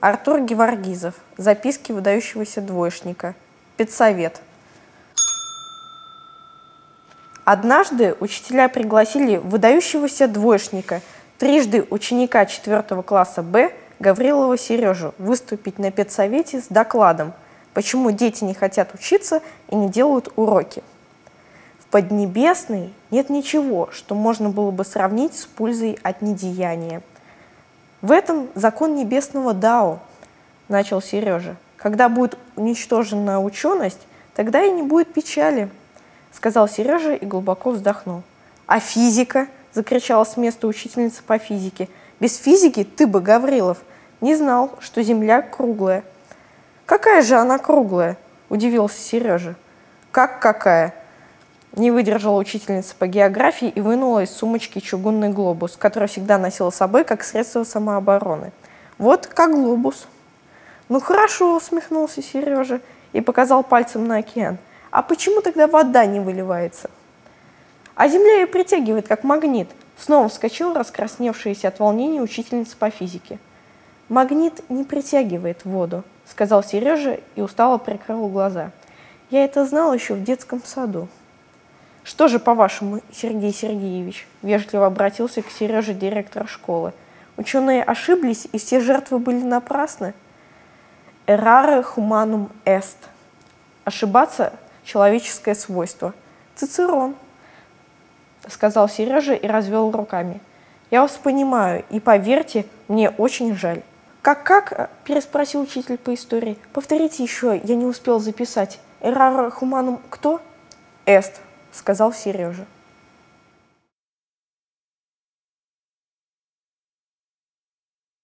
Артур Геворгизов. Записки выдающегося двоечника. Педсовет. Однажды учителя пригласили выдающегося двоечника, трижды ученика 4 класса Б Гаврилова Сережу выступить на педсовете с докладом, почему дети не хотят учиться и не делают уроки. В Поднебесной нет ничего, что можно было бы сравнить с пользой от недеяния. В этом закон небесного Дао, начал Сережа. Когда будет уничтожена ученость, тогда и не будет печали – сказал Сережа и глубоко вздохнул. А физика? закричала с места учительница по физике. Без физики ты бы, Гаврилов, не знал, что Земля круглая. Какая же она круглая? удивился Сережа. Как какая? Не выдержала учительница по географии и вынула из сумочки чугунный глобус, который всегда носила с собой как средство самообороны. Вот как глобус. Ну хорошо, усмехнулся Сережа и показал пальцем на океан. А почему тогда вода не выливается? А земля ее притягивает, как магнит. Снова вскочил раскрасневшаяся от волнения учительница по физике. Магнит не притягивает воду, сказал Сережа и устало прикрыл глаза. Я это знал еще в детском саду. Что же, по-вашему, Сергей Сергеевич, вежливо обратился к Сереже директор школы. Ученые ошиблись, и все жертвы были напрасны? Errare humanum est. Ошибаться человеческое свойство. Цицерон, сказал Сережа и развел руками. Я вас понимаю, и поверьте, мне очень жаль. Как-как? переспросил учитель по истории. Повторите еще, я не успел записать. Эрара хуманум кто? Эст, сказал Сережа.